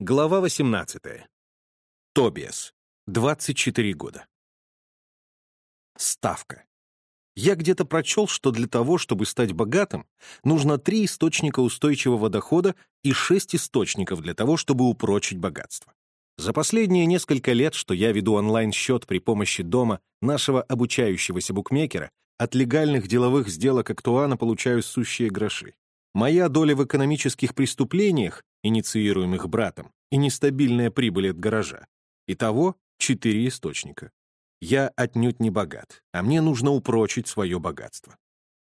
Глава 18. Тобиас. 24 года. Ставка. Я где-то прочел, что для того, чтобы стать богатым, нужно три источника устойчивого дохода и шесть источников для того, чтобы упрочить богатство. За последние несколько лет, что я веду онлайн-счет при помощи дома нашего обучающегося букмекера, от легальных деловых сделок актуана получаю сущие гроши. Моя доля в экономических преступлениях, инициируемых братом, и нестабильная прибыль от гаража. Итого четыре источника. Я отнюдь не богат, а мне нужно упрочить свое богатство.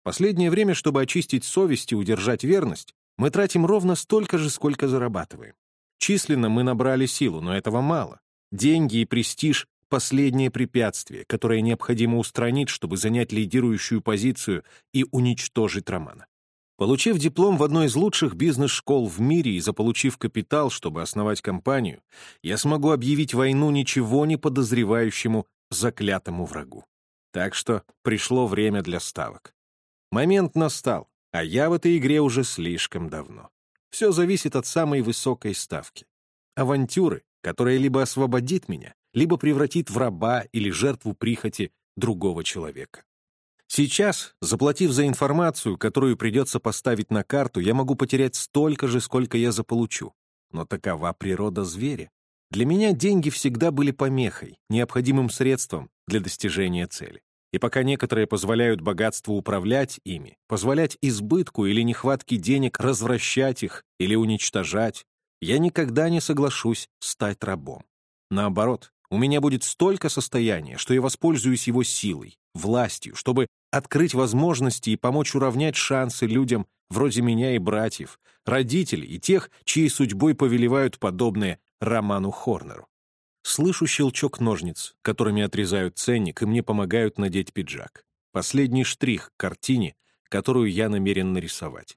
Последнее время, чтобы очистить совесть и удержать верность, мы тратим ровно столько же, сколько зарабатываем. Численно мы набрали силу, но этого мало. Деньги и престиж — последнее препятствие, которое необходимо устранить, чтобы занять лидирующую позицию и уничтожить Романа. Получив диплом в одной из лучших бизнес-школ в мире и заполучив капитал, чтобы основать компанию, я смогу объявить войну ничего не подозревающему заклятому врагу. Так что пришло время для ставок. Момент настал, а я в этой игре уже слишком давно. Все зависит от самой высокой ставки. Авантюры, которая либо освободит меня, либо превратит в раба или жертву прихоти другого человека. Сейчас, заплатив за информацию, которую придется поставить на карту, я могу потерять столько же, сколько я заполучу. Но такова природа зверя. Для меня деньги всегда были помехой, необходимым средством для достижения цели. И пока некоторые позволяют богатству управлять ими, позволять избытку или нехватке денег развращать их или уничтожать, я никогда не соглашусь стать рабом. Наоборот, у меня будет столько состояния, что я воспользуюсь его силой, властью, чтобы открыть возможности и помочь уравнять шансы людям вроде меня и братьев, родителей и тех, чьей судьбой повелевают подобные Роману Хорнеру. Слышу щелчок ножниц, которыми отрезают ценник, и мне помогают надеть пиджак. Последний штрих к картине, которую я намерен нарисовать.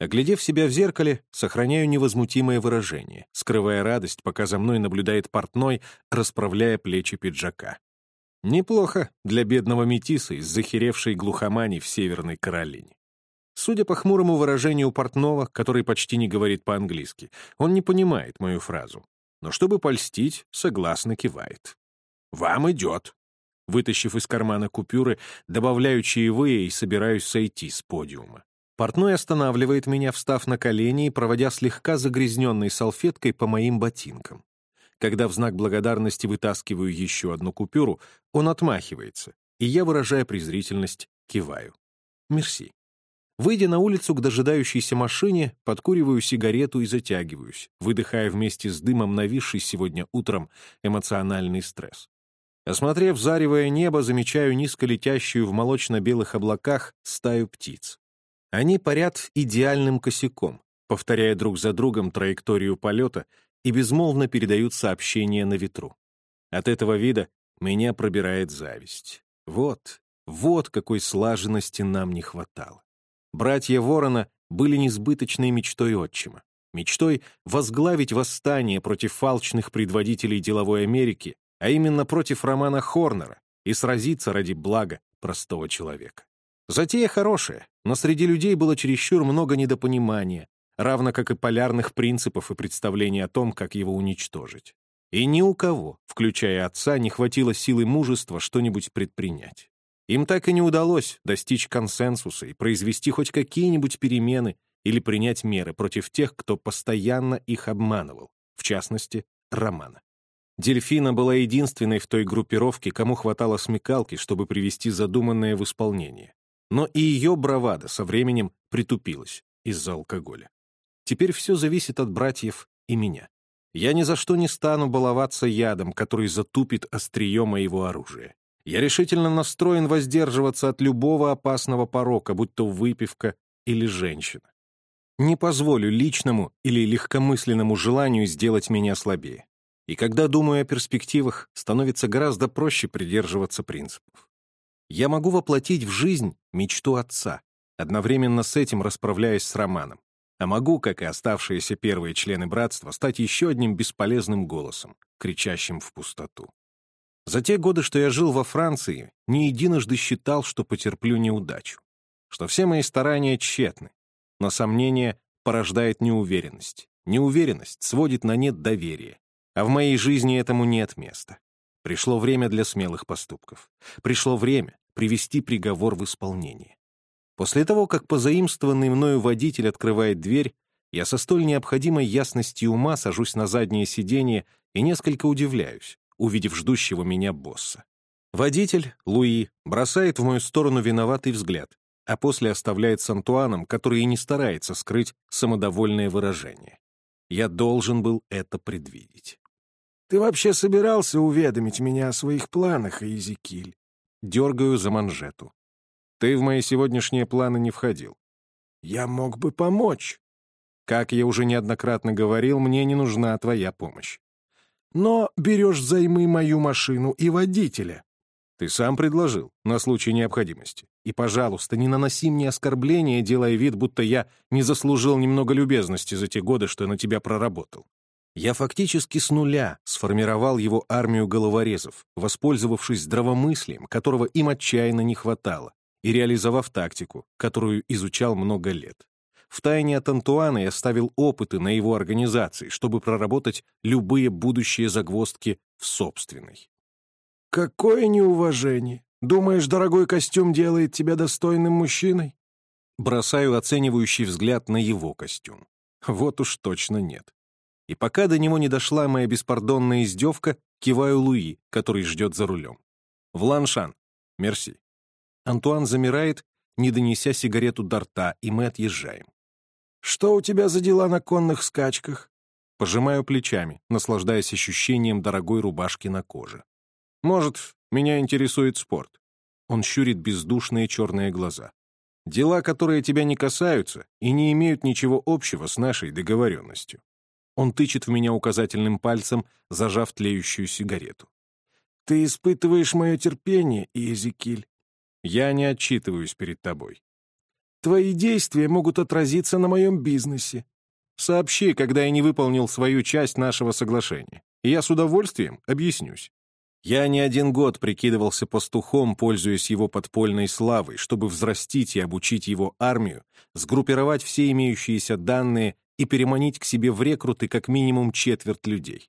Оглядев себя в зеркале, сохраняю невозмутимое выражение, скрывая радость, пока за мной наблюдает портной, расправляя плечи пиджака. Неплохо для бедного метиса из захеревшей глухомани в Северной Каролине. Судя по хмурому выражению портного, который почти не говорит по-английски, он не понимает мою фразу. Но чтобы польстить, согласно кивает. «Вам идет». Вытащив из кармана купюры, добавляю чаевые и собираюсь сойти с подиума. Портной останавливает меня, встав на колени и проводя слегка загрязненной салфеткой по моим ботинкам. Когда в знак благодарности вытаскиваю еще одну купюру, он отмахивается, и я, выражая презрительность, киваю. Мерси. Выйдя на улицу к дожидающейся машине, подкуриваю сигарету и затягиваюсь, выдыхая вместе с дымом нависший сегодня утром эмоциональный стресс. Осмотрев заревое небо, замечаю низко летящую в молочно-белых облаках стаю птиц. Они парят идеальным косяком, повторяя друг за другом траекторию полета и безмолвно передают сообщения на ветру. От этого вида меня пробирает зависть. Вот, вот какой слаженности нам не хватало. Братья Ворона были несбыточной мечтой отчима, мечтой возглавить восстание против фалчных предводителей деловой Америки, а именно против Романа Хорнера, и сразиться ради блага простого человека. Затея хорошая, но среди людей было чересчур много недопонимания, равно как и полярных принципов и представлений о том, как его уничтожить. И ни у кого, включая отца, не хватило силы мужества что-нибудь предпринять. Им так и не удалось достичь консенсуса и произвести хоть какие-нибудь перемены или принять меры против тех, кто постоянно их обманывал, в частности, Романа. Дельфина была единственной в той группировке, кому хватало смекалки, чтобы привести задуманное в исполнение. Но и ее бравада со временем притупилась из-за алкоголя. Теперь все зависит от братьев и меня. Я ни за что не стану баловаться ядом, который затупит острие моего оружия. Я решительно настроен воздерживаться от любого опасного порока, будь то выпивка или женщина. Не позволю личному или легкомысленному желанию сделать меня слабее. И когда думаю о перспективах, становится гораздо проще придерживаться принципов. Я могу воплотить в жизнь мечту отца, одновременно с этим расправляясь с Романом а могу, как и оставшиеся первые члены братства, стать еще одним бесполезным голосом, кричащим в пустоту. За те годы, что я жил во Франции, не единожды считал, что потерплю неудачу, что все мои старания тщетны, но сомнение порождает неуверенность, Неуверенность сводит на нет доверие. А в моей жизни этому нет места. Пришло время для смелых поступков. Пришло время привести приговор в исполнение. После того, как позаимствованный мною водитель открывает дверь, я со столь необходимой ясностью ума сажусь на заднее сиденье и несколько удивляюсь, увидев ждущего меня босса. Водитель, Луи, бросает в мою сторону виноватый взгляд, а после оставляет с Антуаном, который и не старается скрыть самодовольное выражение. Я должен был это предвидеть. «Ты вообще собирался уведомить меня о своих планах, Иезекиль?» Дергаю за манжету. «Ты в мои сегодняшние планы не входил». «Я мог бы помочь». «Как я уже неоднократно говорил, мне не нужна твоя помощь». «Но берешь займы мою машину и водителя». «Ты сам предложил, на случай необходимости. И, пожалуйста, не наноси мне оскорбления, делая вид, будто я не заслужил немного любезности за те годы, что на тебя проработал. Я фактически с нуля сформировал его армию головорезов, воспользовавшись здравомыслием, которого им отчаянно не хватало, и реализовав тактику, которую изучал много лет. Втайне от Антуана я ставил опыты на его организации, чтобы проработать любые будущие загвоздки в собственной. «Какое неуважение! Думаешь, дорогой костюм делает тебя достойным мужчиной?» Бросаю оценивающий взгляд на его костюм. Вот уж точно нет. И пока до него не дошла моя беспардонная издевка, киваю Луи, который ждет за рулем. «В Ланшан. Мерси». Антуан замирает, не донеся сигарету до рта, и мы отъезжаем. «Что у тебя за дела на конных скачках?» Пожимаю плечами, наслаждаясь ощущением дорогой рубашки на коже. «Может, меня интересует спорт?» Он щурит бездушные черные глаза. «Дела, которые тебя не касаются и не имеют ничего общего с нашей договоренностью. Он тычет в меня указательным пальцем, зажав тлеющую сигарету. «Ты испытываешь мое терпение, Иезекиль». «Я не отчитываюсь перед тобой». «Твои действия могут отразиться на моем бизнесе». «Сообщи, когда я не выполнил свою часть нашего соглашения, и я с удовольствием объяснюсь». Я не один год прикидывался пастухом, пользуясь его подпольной славой, чтобы взрастить и обучить его армию, сгруппировать все имеющиеся данные и переманить к себе в рекруты как минимум четверть людей.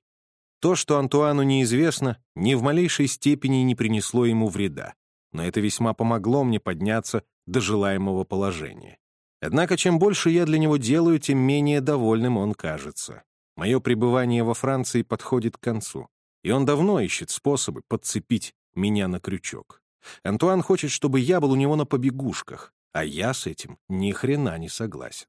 То, что Антуану неизвестно, ни в малейшей степени не принесло ему вреда, но это весьма помогло мне подняться до желаемого положения. Однако, чем больше я для него делаю, тем менее довольным он кажется. Мое пребывание во Франции подходит к концу, и он давно ищет способы подцепить меня на крючок. Антуан хочет, чтобы я был у него на побегушках, а я с этим ни хрена не согласен.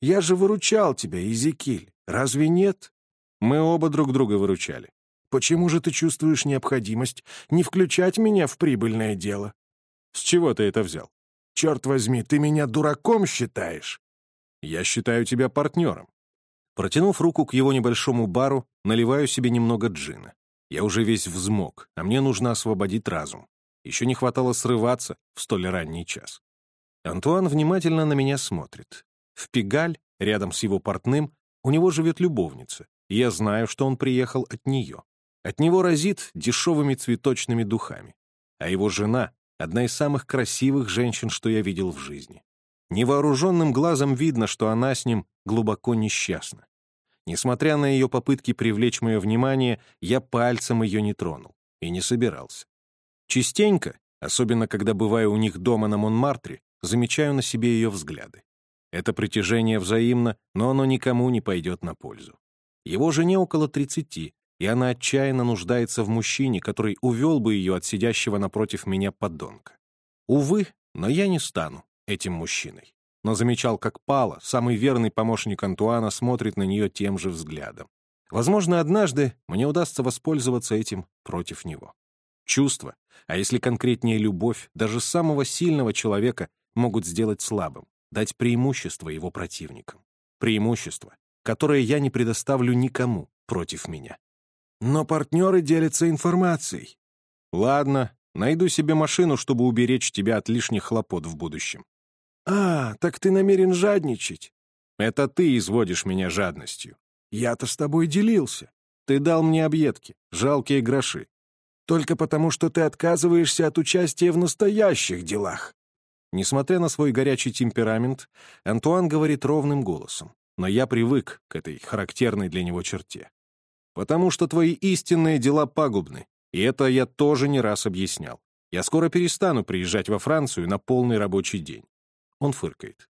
Я же выручал тебя, Изекиль. Разве нет? Мы оба друг друга выручали. Почему же ты чувствуешь необходимость не включать меня в прибыльное дело? С чего ты это взял? Черт возьми, ты меня дураком считаешь? Я считаю тебя партнером. Протянув руку к его небольшому бару, наливаю себе немного джина. Я уже весь взмок, а мне нужно освободить разум. Еще не хватало срываться в столь ранний час. Антуан внимательно на меня смотрит. В Пигаль, рядом с его портным, у него живет любовница, и я знаю, что он приехал от нее. От него разит дешевыми цветочными духами. А его жена — одна из самых красивых женщин, что я видел в жизни. Невооруженным глазом видно, что она с ним глубоко несчастна. Несмотря на ее попытки привлечь мое внимание, я пальцем ее не тронул и не собирался. Частенько, особенно когда бываю у них дома на Монмартре, замечаю на себе ее взгляды. Это притяжение взаимно, но оно никому не пойдет на пользу. Его жене около 30, и она отчаянно нуждается в мужчине, который увел бы ее от сидящего напротив меня подонка. Увы, но я не стану этим мужчиной. Но замечал, как Пала, самый верный помощник Антуана, смотрит на нее тем же взглядом. Возможно, однажды мне удастся воспользоваться этим против него. Чувства, а если конкретнее любовь, даже самого сильного человека могут сделать слабым дать преимущество его противникам. Преимущество, которое я не предоставлю никому против меня. Но партнеры делятся информацией. Ладно, найду себе машину, чтобы уберечь тебя от лишних хлопот в будущем. А, так ты намерен жадничать? Это ты изводишь меня жадностью. Я-то с тобой делился. Ты дал мне объедки, жалкие гроши. Только потому, что ты отказываешься от участия в настоящих делах. Несмотря на свой горячий темперамент, Антуан говорит ровным голосом. но я привык к этой характерной для него черте. Потому что твои истинные дела пагубны, и это я тоже не раз объяснял. Я скоро перестану приезжать во Францию на полный рабочий день. Он фыркает.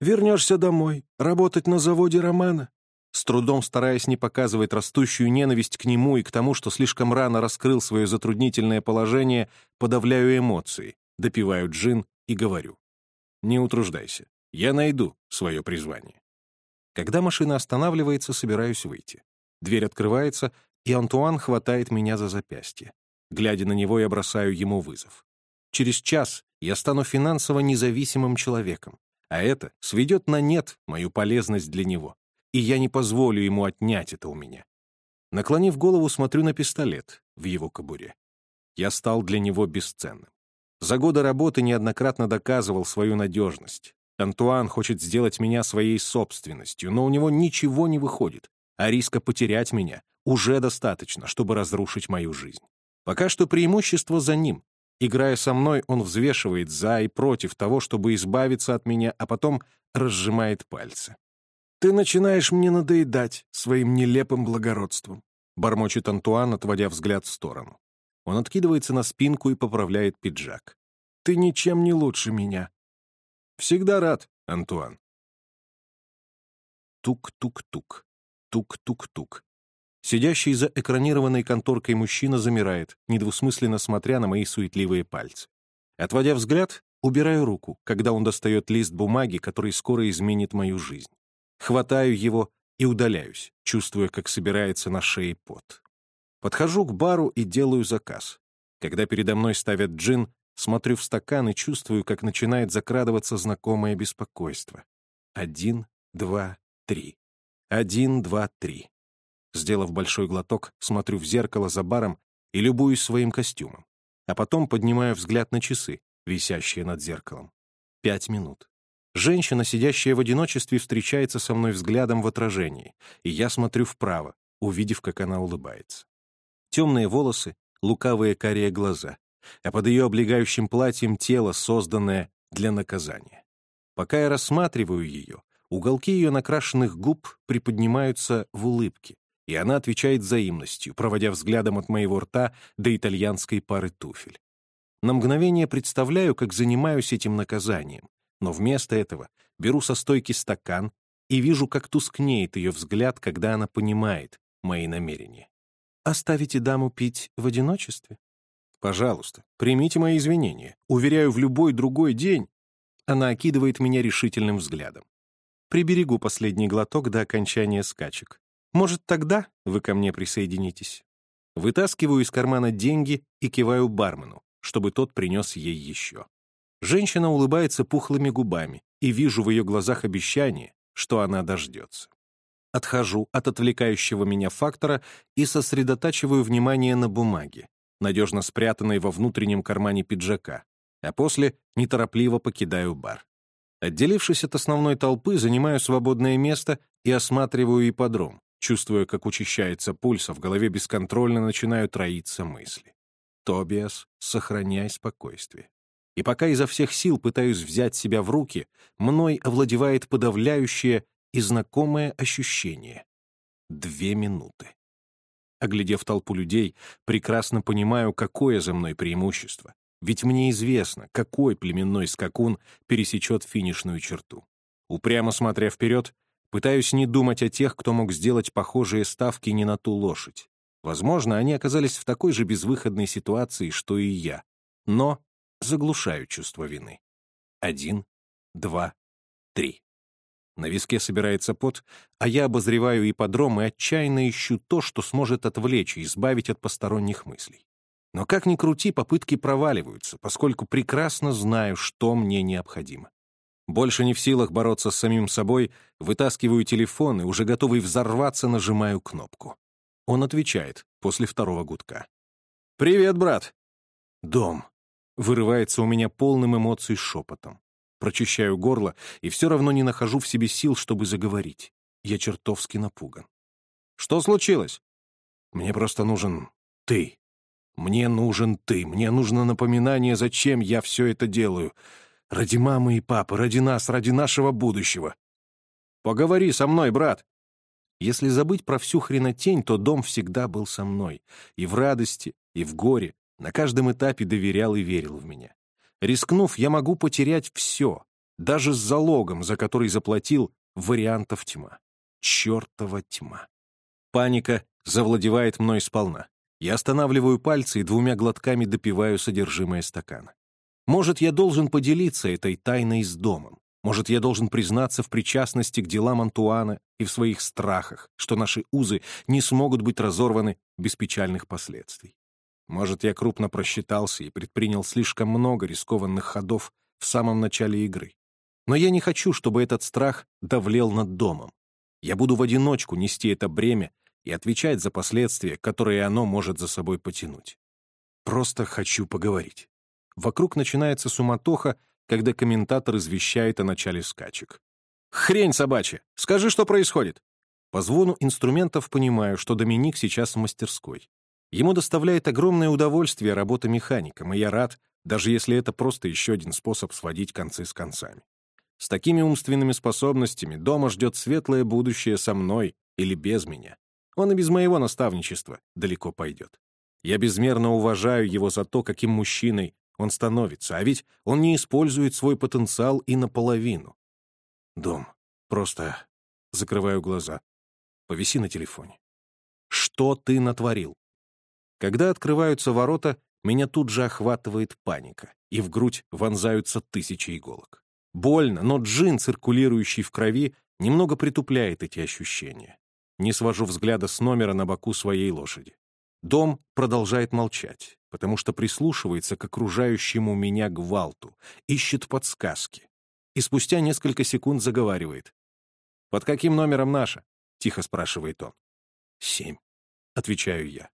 Вернешься домой, работать на заводе Романа? С трудом стараясь не показывать растущую ненависть к нему и к тому, что слишком рано раскрыл свое затруднительное положение, подавляю эмоции, допиваю джин и говорю. Не утруждайся, я найду свое призвание. Когда машина останавливается, собираюсь выйти. Дверь открывается, и Антуан хватает меня за запястье. Глядя на него, я бросаю ему вызов. Через час я стану финансово независимым человеком, а это сведет на нет мою полезность для него, и я не позволю ему отнять это у меня. Наклонив голову, смотрю на пистолет в его кобуре. Я стал для него бесценным. За годы работы неоднократно доказывал свою надежность. Антуан хочет сделать меня своей собственностью, но у него ничего не выходит, а риска потерять меня уже достаточно, чтобы разрушить мою жизнь. Пока что преимущество за ним, Играя со мной, он взвешивает за и против того, чтобы избавиться от меня, а потом разжимает пальцы. «Ты начинаешь мне надоедать своим нелепым благородством», — бормочет Антуан, отводя взгляд в сторону. Он откидывается на спинку и поправляет пиджак. «Ты ничем не лучше меня». «Всегда рад, Антуан». Тук-тук-тук. Тук-тук-тук. Сидящий за экранированной конторкой мужчина замирает, недвусмысленно смотря на мои суетливые пальцы. Отводя взгляд, убираю руку, когда он достает лист бумаги, который скоро изменит мою жизнь. Хватаю его и удаляюсь, чувствуя, как собирается на шее пот. Подхожу к бару и делаю заказ. Когда передо мной ставят джин, смотрю в стакан и чувствую, как начинает закрадываться знакомое беспокойство. Один, два, три. Один, два, три. Сделав большой глоток, смотрю в зеркало за баром и любуюсь своим костюмом. А потом поднимаю взгляд на часы, висящие над зеркалом. Пять минут. Женщина, сидящая в одиночестве, встречается со мной взглядом в отражении, и я смотрю вправо, увидев, как она улыбается. Темные волосы, лукавые карие глаза, а под ее облегающим платьем тело, созданное для наказания. Пока я рассматриваю ее, уголки ее накрашенных губ приподнимаются в улыбке, и она отвечает взаимностью, проводя взглядом от моего рта до итальянской пары туфель. На мгновение представляю, как занимаюсь этим наказанием, но вместо этого беру со стойки стакан и вижу, как тускнеет ее взгляд, когда она понимает мои намерения. «Оставите даму пить в одиночестве?» «Пожалуйста, примите мои извинения. Уверяю, в любой другой день...» Она окидывает меня решительным взглядом. Приберегу последний глоток до окончания скачек. Может, тогда вы ко мне присоединитесь?» Вытаскиваю из кармана деньги и киваю бармену, чтобы тот принес ей еще. Женщина улыбается пухлыми губами, и вижу в ее глазах обещание, что она дождется. Отхожу от отвлекающего меня фактора и сосредотачиваю внимание на бумаге, надежно спрятанной во внутреннем кармане пиджака, а после неторопливо покидаю бар. Отделившись от основной толпы, занимаю свободное место и осматриваю ипподром, чувствуя, как учащается пульс, а в голове бесконтрольно начинают роиться мысли. «Тобиас, сохраняй спокойствие». И пока изо всех сил пытаюсь взять себя в руки, мной овладевает подавляющее и знакомое ощущение. Две минуты. Оглядев толпу людей, прекрасно понимаю, какое за мной преимущество. Ведь мне известно, какой племенной скакун пересечет финишную черту. Упрямо смотря вперед, Пытаюсь не думать о тех, кто мог сделать похожие ставки не на ту лошадь. Возможно, они оказались в такой же безвыходной ситуации, что и я. Но заглушаю чувство вины. Один, два, три. На виске собирается пот, а я обозреваю ипподром и отчаянно ищу то, что сможет отвлечь и избавить от посторонних мыслей. Но как ни крути, попытки проваливаются, поскольку прекрасно знаю, что мне необходимо. Больше не в силах бороться с самим собой, вытаскиваю телефон и, уже готовый взорваться, нажимаю кнопку. Он отвечает после второго гудка. «Привет, брат!» «Дом!» Вырывается у меня полным эмоций шепотом. Прочищаю горло и все равно не нахожу в себе сил, чтобы заговорить. Я чертовски напуган. «Что случилось?» «Мне просто нужен ты. Мне нужен ты. Мне нужно напоминание, зачем я все это делаю. Ради мамы и папы, ради нас, ради нашего будущего. Поговори со мной, брат!» Если забыть про всю хренотень, то дом всегда был со мной. И в радости, и в горе. На каждом этапе доверял и верил в меня. Рискнув, я могу потерять все, даже с залогом, за который заплатил, вариантов тьма. Чертова тьма. Паника завладевает мной сполна. Я останавливаю пальцы и двумя глотками допиваю содержимое стакана. Может, я должен поделиться этой тайной с домом. Может, я должен признаться в причастности к делам Антуана и в своих страхах, что наши узы не смогут быть разорваны без печальных последствий. Может, я крупно просчитался и предпринял слишком много рискованных ходов в самом начале игры. Но я не хочу, чтобы этот страх давлел над домом. Я буду в одиночку нести это бремя и отвечать за последствия, которые оно может за собой потянуть. Просто хочу поговорить. Вокруг начинается суматоха, когда комментатор извещает о начале скачек. «Хрень собачья! Скажи, что происходит!» По звону инструментов понимаю, что Доминик сейчас в мастерской. Ему доставляет огромное удовольствие работа механиком, и я рад, даже если это просто еще один способ сводить концы с концами. С такими умственными способностями дома ждет светлое будущее со мной или без меня. Он и без моего наставничества далеко пойдет. Я безмерно уважаю его за то, каким мужчиной он становится, а ведь он не использует свой потенциал и наполовину. Дом. Просто закрываю глаза. Повиси на телефоне. Что ты натворил? Когда открываются ворота, меня тут же охватывает паника, и в грудь вонзаются тысячи иголок. Больно, но джин, циркулирующий в крови, немного притупляет эти ощущения. Не свожу взгляда с номера на боку своей лошади. Дом продолжает молчать, потому что прислушивается к окружающему меня гвалту, ищет подсказки. И спустя несколько секунд заговаривает. «Под каким номером наша?» — тихо спрашивает он. «Семь», — отвечаю я.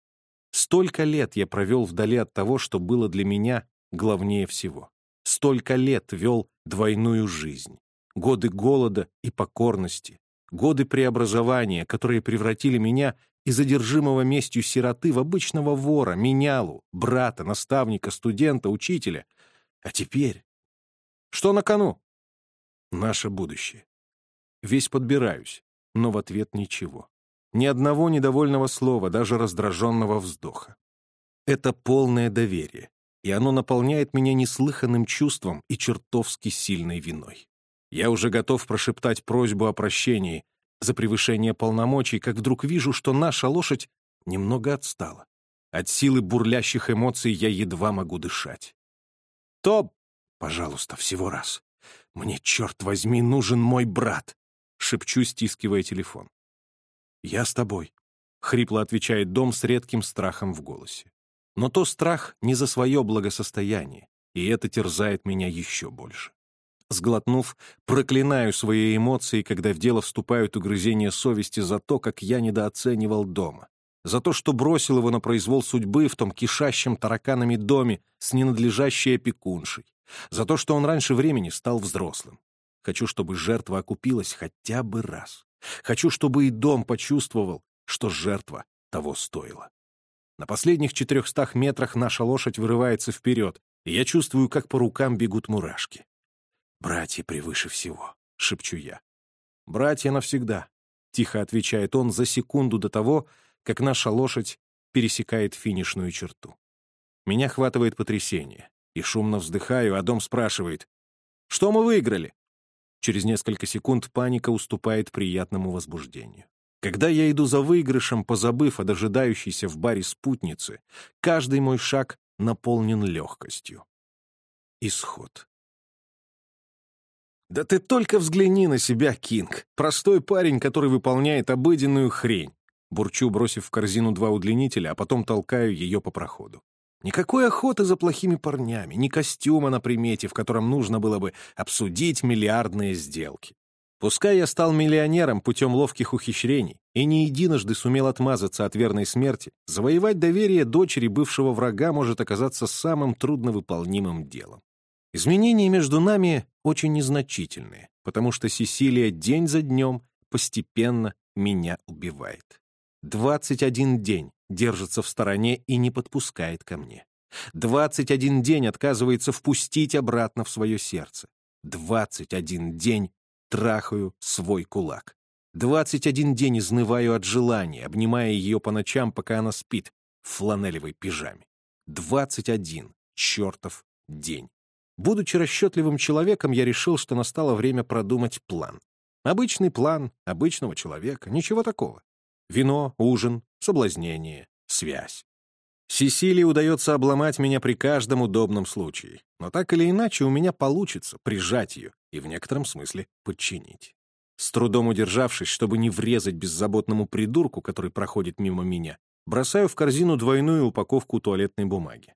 Столько лет я провел вдали от того, что было для меня главнее всего. Столько лет вел двойную жизнь. Годы голода и покорности. Годы преобразования, которые превратили меня из одержимого местью сироты в обычного вора, менялу, брата, наставника, студента, учителя. А теперь... Что на кону? Наше будущее. Весь подбираюсь, но в ответ ничего. Ни одного недовольного слова, даже раздраженного вздоха. Это полное доверие, и оно наполняет меня неслыханным чувством и чертовски сильной виной. Я уже готов прошептать просьбу о прощении за превышение полномочий, как вдруг вижу, что наша лошадь немного отстала. От силы бурлящих эмоций я едва могу дышать. «Топ! Пожалуйста, всего раз. Мне, черт возьми, нужен мой брат!» — шепчу, стискивая телефон. «Я с тобой», — хрипло отвечает Дом с редким страхом в голосе. Но то страх не за свое благосостояние, и это терзает меня еще больше. Сглотнув, проклинаю свои эмоции, когда в дело вступают угрызения совести за то, как я недооценивал дома. За то, что бросил его на произвол судьбы в том кишащем тараканами доме с ненадлежащей опекуншей. За то, что он раньше времени стал взрослым. Хочу, чтобы жертва окупилась хотя бы раз. Хочу, чтобы и дом почувствовал, что жертва того стоила. На последних четырехстах метрах наша лошадь вырывается вперед, и я чувствую, как по рукам бегут мурашки. «Братья превыше всего», — шепчу я. «Братья навсегда», — тихо отвечает он за секунду до того, как наша лошадь пересекает финишную черту. Меня хватывает потрясение, и шумно вздыхаю, а дом спрашивает, «Что мы выиграли?» Через несколько секунд паника уступает приятному возбуждению. Когда я иду за выигрышем, позабыв о дожидающейся в баре спутнице, каждый мой шаг наполнен легкостью. Исход. «Да ты только взгляни на себя, Кинг! Простой парень, который выполняет обыденную хрень!» Бурчу, бросив в корзину два удлинителя, а потом толкаю ее по проходу. Никакой охоты за плохими парнями, ни костюма на примете, в котором нужно было бы обсудить миллиардные сделки. Пускай я стал миллионером путем ловких ухищрений и не единожды сумел отмазаться от верной смерти, завоевать доверие дочери бывшего врага может оказаться самым трудновыполнимым делом. Изменения между нами очень незначительные, потому что Сесилия день за днем постепенно меня убивает. 21 день держится в стороне и не подпускает ко мне. 21 день отказывается впустить обратно в свое сердце. 21 день трахаю свой кулак. Двадцать один день изнываю от желания, обнимая ее по ночам, пока она спит, в фланелевой пижаме. Двадцать один чертов день. Будучи расчетливым человеком, я решил, что настало время продумать план. Обычный план обычного человека, ничего такого. Вино, ужин, соблазнение, связь. Сесилии удается обломать меня при каждом удобном случае, но так или иначе у меня получится прижать ее и в некотором смысле подчинить. С трудом удержавшись, чтобы не врезать беззаботному придурку, который проходит мимо меня, бросаю в корзину двойную упаковку туалетной бумаги.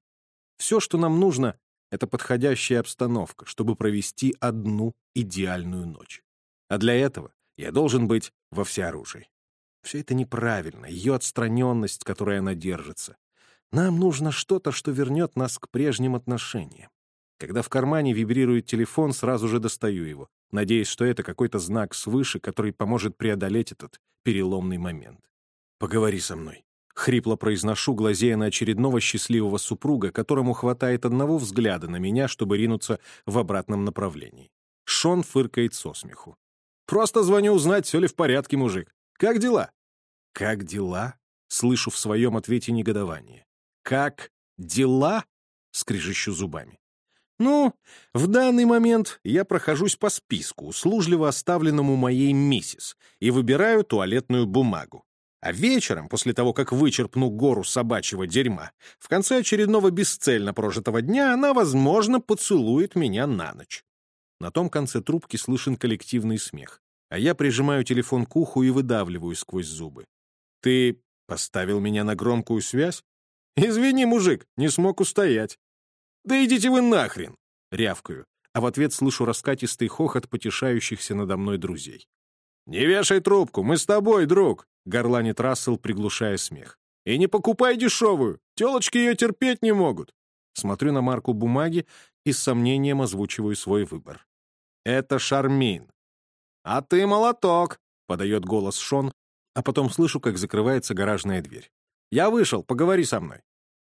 Все, что нам нужно, это подходящая обстановка, чтобы провести одну идеальную ночь. А для этого я должен быть во всеоружии. Все это неправильно, ее отстраненность, которой она держится. Нам нужно что-то, что вернет нас к прежним отношениям. Когда в кармане вибрирует телефон, сразу же достаю его, надеясь, что это какой-то знак свыше, который поможет преодолеть этот переломный момент. «Поговори со мной», Хрипло произношу, глазея на очередного счастливого супруга, которому хватает одного взгляда на меня, чтобы ринуться в обратном направлении. Шон фыркает со смеху. «Просто звоню узнать, все ли в порядке, мужик. Как дела?» «Как дела?» — слышу в своем ответе негодование. «Как дела?» — скрежещу зубами. «Ну, в данный момент я прохожусь по списку, услужливо оставленному моей миссис, и выбираю туалетную бумагу. А вечером, после того, как вычерпну гору собачьего дерьма, в конце очередного бесцельно прожитого дня она, возможно, поцелует меня на ночь. На том конце трубки слышен коллективный смех, а я прижимаю телефон к уху и выдавливаю сквозь зубы. «Ты поставил меня на громкую связь? Извини, мужик, не смог устоять». «Да идите вы нахрен!» — рявкаю, а в ответ слышу раскатистый хохот потешающихся надо мной друзей. «Не вешай трубку, мы с тобой, друг!» — горланит Рассел, приглушая смех. «И не покупай дешевую! Телочки ее терпеть не могут!» Смотрю на марку бумаги и с сомнением озвучиваю свой выбор. «Это Шармин». «А ты молоток!» — подает голос Шон, а потом слышу, как закрывается гаражная дверь. «Я вышел, поговори со мной».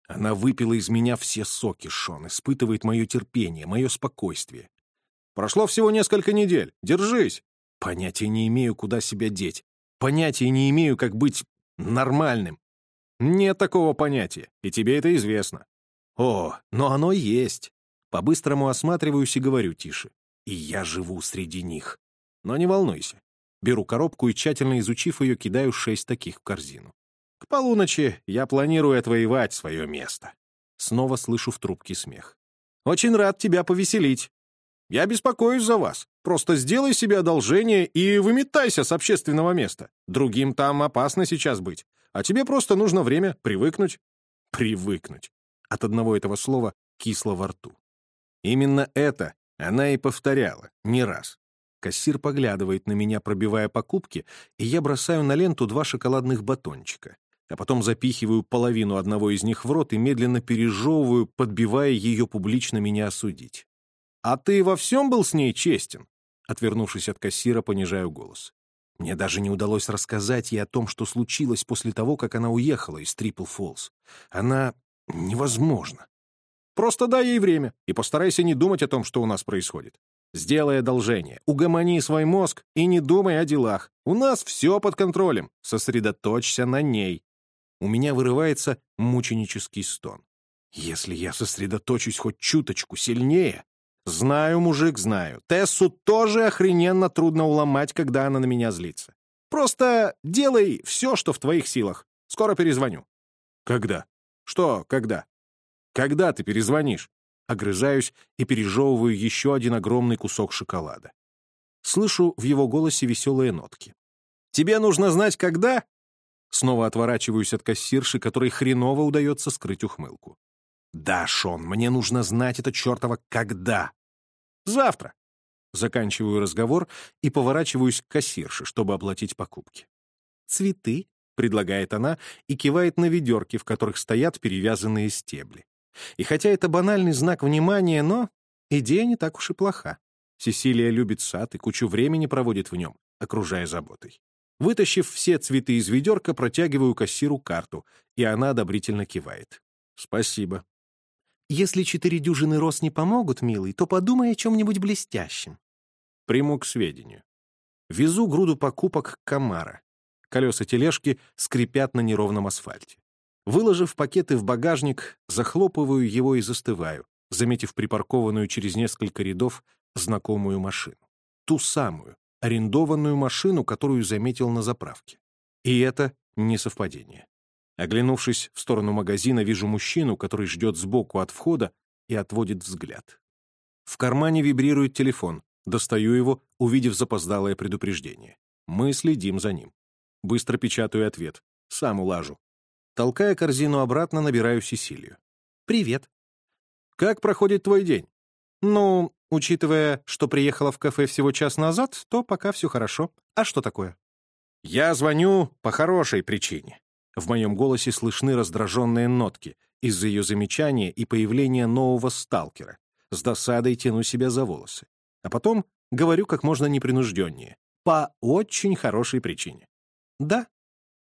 Она выпила из меня все соки, Шон, испытывает мое терпение, мое спокойствие. «Прошло всего несколько недель. Держись!» Понятия не имею, куда себя деть. Понятия не имею, как быть нормальным. Нет такого понятия, и тебе это известно. О, но оно есть. По-быстрому осматриваюсь и говорю тише. И я живу среди них. Но не волнуйся. Беру коробку и, тщательно изучив ее, кидаю шесть таких в корзину. К полуночи я планирую отвоевать свое место. Снова слышу в трубке смех. «Очень рад тебя повеселить. Я беспокоюсь за вас. Просто сделай себе одолжение и выметайся с общественного места. Другим там опасно сейчас быть. А тебе просто нужно время привыкнуть. Привыкнуть. От одного этого слова кисло во рту. Именно это она и повторяла, не раз. Кассир поглядывает на меня, пробивая покупки, и я бросаю на ленту два шоколадных батончика, а потом запихиваю половину одного из них в рот и медленно пережевываю, подбивая ее публично меня осудить. «А ты во всем был с ней честен?» Отвернувшись от кассира, понижаю голос. Мне даже не удалось рассказать ей о том, что случилось после того, как она уехала из Трипл Фоллс. Она... невозможно. Просто дай ей время и постарайся не думать о том, что у нас происходит. Сделай одолжение, угомони свой мозг и не думай о делах. У нас все под контролем. Сосредоточься на ней. У меня вырывается мученический стон. Если я сосредоточусь хоть чуточку сильнее, Знаю, мужик, знаю. Тессу тоже охрененно трудно уломать, когда она на меня злится. Просто делай все, что в твоих силах. Скоро перезвоню. Когда? Что, когда? Когда ты перезвонишь? Огрызаюсь и пережевываю еще один огромный кусок шоколада. Слышу в его голосе веселые нотки. «Тебе нужно знать, когда?» Снова отворачиваюсь от кассирши, которой хреново удается скрыть ухмылку. «Да, Шон, мне нужно знать это чертово «когда». Завтра. Заканчиваю разговор и поворачиваюсь к кассирше, чтобы оплатить покупки. «Цветы?» — предлагает она и кивает на ведерки, в которых стоят перевязанные стебли. И хотя это банальный знак внимания, но идея не так уж и плоха. Сесилия любит сад и кучу времени проводит в нем, окружая заботой. Вытащив все цветы из ведерка, протягиваю кассиру карту, и она одобрительно кивает. «Спасибо. Если четыре дюжины роз не помогут, милый, то подумай о чем-нибудь блестящем. Приму к сведению. Везу груду покупок Камара. Колеса тележки скрипят на неровном асфальте. Выложив пакеты в багажник, захлопываю его и застываю, заметив припаркованную через несколько рядов знакомую машину. Ту самую, арендованную машину, которую заметил на заправке. И это не совпадение. Оглянувшись в сторону магазина, вижу мужчину, который ждет сбоку от входа и отводит взгляд. В кармане вибрирует телефон. Достаю его, увидев запоздалое предупреждение. Мы следим за ним. Быстро печатаю ответ. Сам улажу. Толкая корзину обратно, набираю Сесилию. «Привет». «Как проходит твой день?» «Ну, учитывая, что приехала в кафе всего час назад, то пока все хорошо. А что такое?» «Я звоню по хорошей причине». В моем голосе слышны раздраженные нотки из-за ее замечания и появления нового сталкера. С досадой тяну себя за волосы. А потом говорю как можно непринужденнее. По очень хорошей причине. «Да».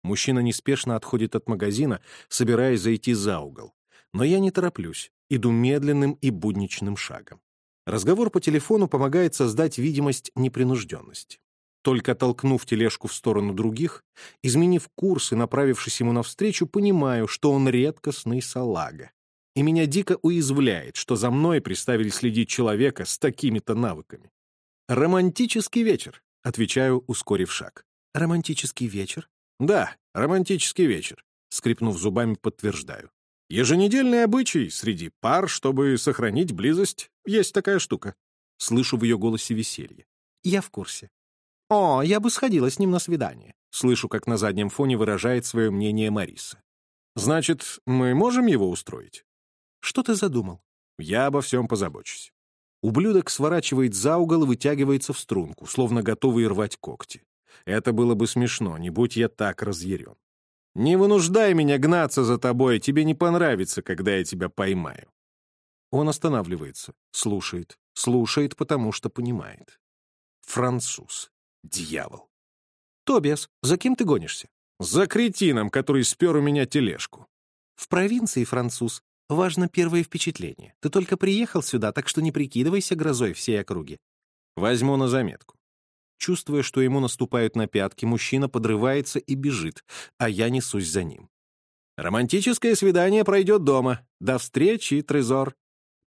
Мужчина неспешно отходит от магазина, собираясь зайти за угол. Но я не тороплюсь, иду медленным и будничным шагом. Разговор по телефону помогает создать видимость непринужденности. Только толкнув тележку в сторону других, изменив курс и направившись ему навстречу, понимаю, что он редкостный салага. И меня дико уязвляет, что за мной приставили следить человека с такими-то навыками. «Романтический вечер», — отвечаю, ускорив шаг. «Романтический вечер?» «Да, романтический вечер», — скрипнув зубами, подтверждаю. «Еженедельный обычай среди пар, чтобы сохранить близость, есть такая штука». Слышу в ее голосе веселье. «Я в курсе». «О, я бы сходила с ним на свидание», — слышу, как на заднем фоне выражает свое мнение Мариса. «Значит, мы можем его устроить?» «Что ты задумал?» «Я обо всем позабочусь». Ублюдок сворачивает за угол и вытягивается в струнку, словно готовый рвать когти. Это было бы смешно, не будь я так разъярен. «Не вынуждай меня гнаться за тобой, тебе не понравится, когда я тебя поймаю». Он останавливается, слушает, слушает, потому что понимает. Француз. Дьявол. «Тобиас, за кем ты гонишься?» «За кретином, который спер у меня тележку». «В провинции, француз, важно первое впечатление. Ты только приехал сюда, так что не прикидывайся грозой всей округи». «Возьму на заметку». Чувствуя, что ему наступают на пятки, мужчина подрывается и бежит, а я несусь за ним. «Романтическое свидание пройдет дома. До встречи, Трезор!»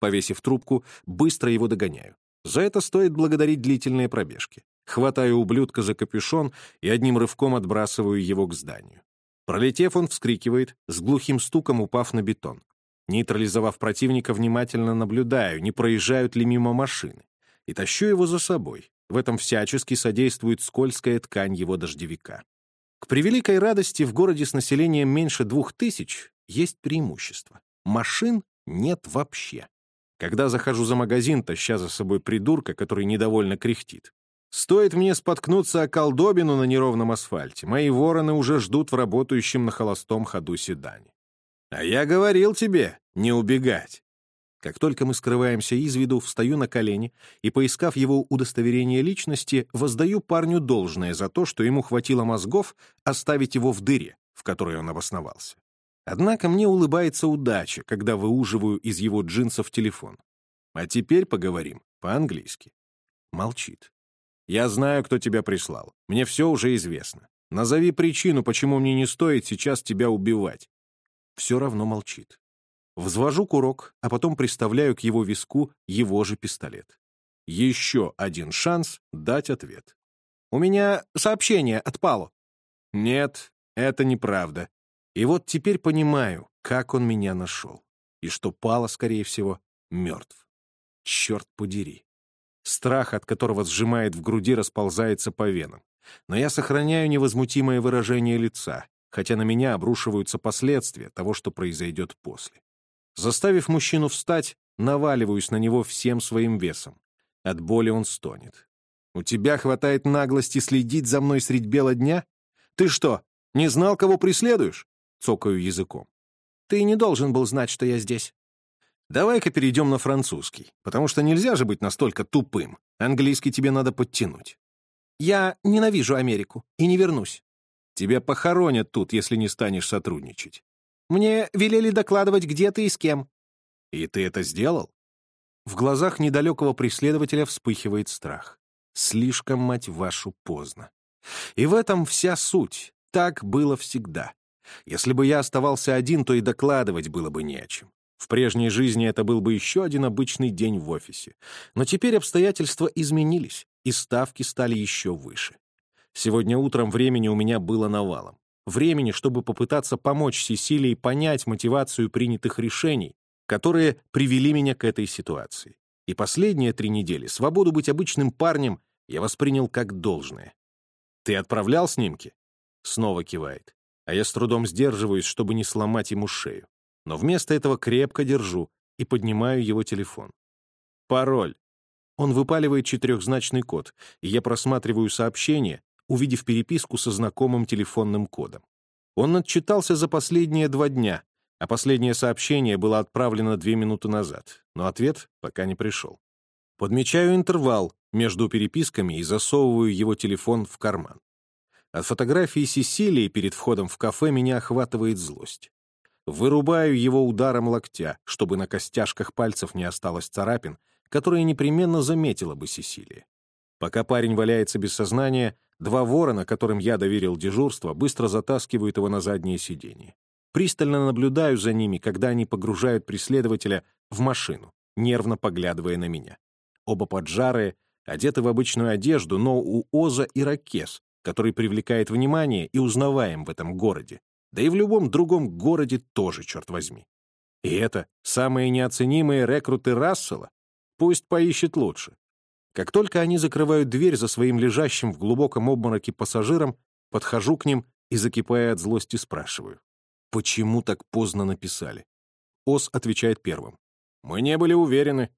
Повесив трубку, быстро его догоняю. За это стоит благодарить длительные пробежки. Хватаю ублюдка за капюшон и одним рывком отбрасываю его к зданию. Пролетев, он вскрикивает, с глухим стуком упав на бетон. Нейтрализовав противника, внимательно наблюдаю, не проезжают ли мимо машины. И тащу его за собой. В этом всячески содействует скользкая ткань его дождевика. К превеликой радости в городе с населением меньше двух тысяч есть преимущество. Машин нет вообще. Когда захожу за магазин, таща за собой придурка, который недовольно кряхтит. Стоит мне споткнуться о колдобину на неровном асфальте, мои вороны уже ждут в работающем на холостом ходу седане. А я говорил тебе не убегать. Как только мы скрываемся из виду, встаю на колени и, поискав его удостоверение личности, воздаю парню должное за то, что ему хватило мозгов оставить его в дыре, в которой он обосновался. Однако мне улыбается удача, когда выуживаю из его джинсов телефон. А теперь поговорим по-английски. Молчит. Я знаю, кто тебя прислал. Мне все уже известно. Назови причину, почему мне не стоит сейчас тебя убивать. Все равно молчит. Взвожу курок, а потом приставляю к его виску его же пистолет. Еще один шанс дать ответ. «У меня сообщение от Пало». «Нет, это неправда. И вот теперь понимаю, как он меня нашел. И что Пало, скорее всего, мертв. Черт подери. Страх, от которого сжимает в груди, расползается по венам. Но я сохраняю невозмутимое выражение лица, хотя на меня обрушиваются последствия того, что произойдет после. Заставив мужчину встать, наваливаюсь на него всем своим весом. От боли он стонет. «У тебя хватает наглости следить за мной средь бела дня? Ты что, не знал, кого преследуешь?» Цокаю языком. «Ты не должен был знать, что я здесь». «Давай-ка перейдем на французский, потому что нельзя же быть настолько тупым. Английский тебе надо подтянуть». «Я ненавижу Америку и не вернусь». «Тебя похоронят тут, если не станешь сотрудничать. Мне велели докладывать, где ты и с кем». «И ты это сделал?» В глазах недалекого преследователя вспыхивает страх. Слишком, мать вашу, поздно. И в этом вся суть. Так было всегда. Если бы я оставался один, то и докладывать было бы не о чем. В прежней жизни это был бы еще один обычный день в офисе. Но теперь обстоятельства изменились, и ставки стали еще выше. Сегодня утром времени у меня было навалом. Времени, чтобы попытаться помочь Сесилии понять мотивацию принятых решений, которые привели меня к этой ситуации. И последние три недели свободу быть обычным парнем я воспринял как должное. «Ты отправлял снимки?» Снова кивает. А я с трудом сдерживаюсь, чтобы не сломать ему шею но вместо этого крепко держу и поднимаю его телефон. Пароль. Он выпаливает четырехзначный код, и я просматриваю сообщение, увидев переписку со знакомым телефонным кодом. Он отчитался за последние два дня, а последнее сообщение было отправлено две минуты назад, но ответ пока не пришел. Подмечаю интервал между переписками и засовываю его телефон в карман. От фотографии Сесилии перед входом в кафе меня охватывает злость. Вырубаю его ударом локтя, чтобы на костяшках пальцев не осталось царапин, которые непременно заметила бы Сесилия. Пока парень валяется без сознания, два ворона, которым я доверил дежурство, быстро затаскивают его на заднее сиденье. Пристально наблюдаю за ними, когда они погружают преследователя в машину, нервно поглядывая на меня. Оба поджарые, одеты в обычную одежду, но у Оза ирокез, который привлекает внимание и узнаваем в этом городе. Да и в любом другом городе тоже, черт возьми. И это самые неоценимые рекруты Рассела? Пусть поищет лучше. Как только они закрывают дверь за своим лежащим в глубоком обмороке пассажиром, подхожу к ним и, закипая от злости, спрашиваю. Почему так поздно написали? Ос отвечает первым. Мы не были уверены.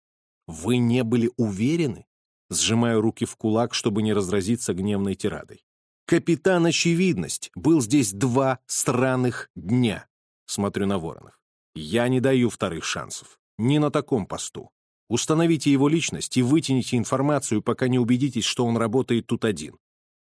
Вы не были уверены? Сжимаю руки в кулак, чтобы не разразиться гневной тирадой. Капитан Очевидность был здесь два странных дня. Смотрю на Воронов. Я не даю вторых шансов. Не на таком посту. Установите его личность и вытяните информацию, пока не убедитесь, что он работает тут один.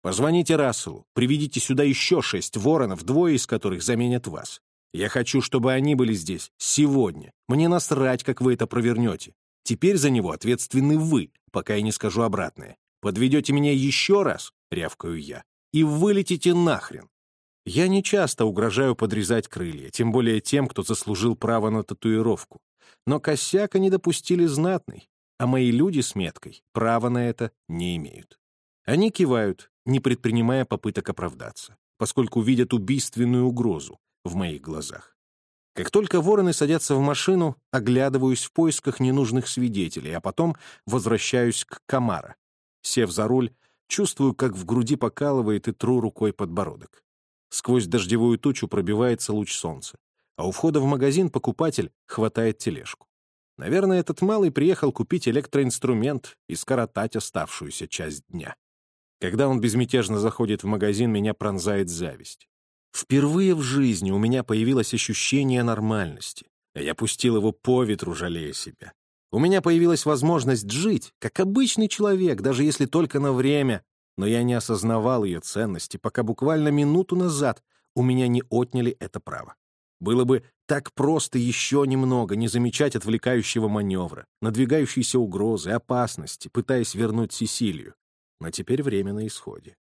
Позвоните Расселу, приведите сюда еще шесть воронов, двое из которых заменят вас. Я хочу, чтобы они были здесь сегодня. Мне насрать, как вы это провернете. Теперь за него ответственны вы, пока я не скажу обратное. Подведете меня еще раз, рявкаю я, и вылетите нахрен. Я не часто угрожаю подрезать крылья, тем более тем, кто заслужил право на татуировку. Но косяка не допустили знатный, а мои люди с меткой права на это не имеют. Они кивают, не предпринимая попыток оправдаться, поскольку видят убийственную угрозу в моих глазах. Как только вороны садятся в машину, оглядываюсь в поисках ненужных свидетелей, а потом возвращаюсь к Камара. Сев за руль, Чувствую, как в груди покалывает и тру рукой подбородок. Сквозь дождевую тучу пробивается луч солнца, а у входа в магазин покупатель хватает тележку. Наверное, этот малый приехал купить электроинструмент и скоротать оставшуюся часть дня. Когда он безмятежно заходит в магазин, меня пронзает зависть. Впервые в жизни у меня появилось ощущение нормальности, а я пустил его по ветру, жалея себя. У меня появилась возможность жить, как обычный человек, даже если только на время, но я не осознавал ее ценности, пока буквально минуту назад у меня не отняли это право. Было бы так просто еще немного не замечать отвлекающего маневра, надвигающейся угрозы, опасности, пытаясь вернуть Сесилию. Но теперь время на исходе.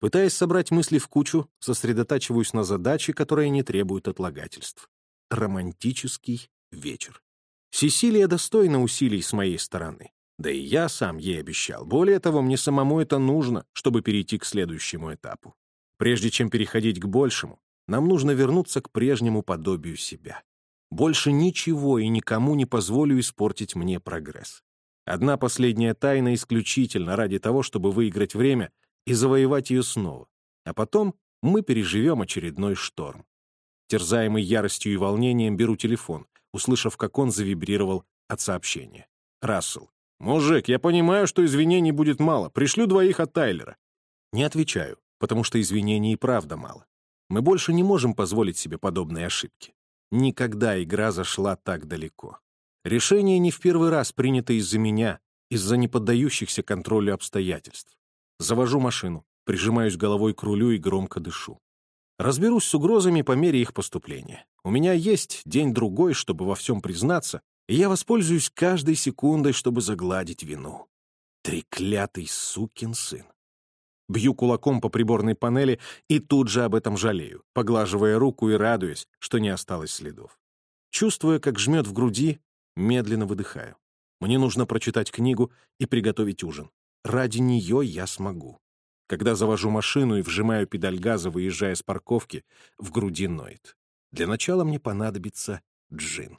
Пытаясь собрать мысли в кучу, сосредотачиваюсь на задаче, которая не требует отлагательств. Романтический вечер. Сесилия достойна усилий с моей стороны. Да и я сам ей обещал. Более того, мне самому это нужно, чтобы перейти к следующему этапу. Прежде чем переходить к большему, нам нужно вернуться к прежнему подобию себя. Больше ничего и никому не позволю испортить мне прогресс. Одна последняя тайна исключительно ради того, чтобы выиграть время и завоевать ее снова. А потом мы переживем очередной шторм. Терзаемый яростью и волнением беру телефон, услышав, как он завибрировал от сообщения. Рассел. «Мужик, я понимаю, что извинений будет мало. Пришлю двоих от Тайлера». Не отвечаю, потому что извинений и правда мало. Мы больше не можем позволить себе подобные ошибки. Никогда игра зашла так далеко. Решение не в первый раз принято из-за меня, из-за неподдающихся контролю обстоятельств. Завожу машину, прижимаюсь головой к рулю и громко дышу. Разберусь с угрозами по мере их поступления. У меня есть день-другой, чтобы во всем признаться, и я воспользуюсь каждой секундой, чтобы загладить вину. Треклятый сукин сын. Бью кулаком по приборной панели и тут же об этом жалею, поглаживая руку и радуясь, что не осталось следов. Чувствуя, как жмет в груди, медленно выдыхаю. Мне нужно прочитать книгу и приготовить ужин. Ради нее я смогу. Когда завожу машину и вжимаю педаль газа, выезжая с парковки, в груди ноет. Для начала мне понадобится джин.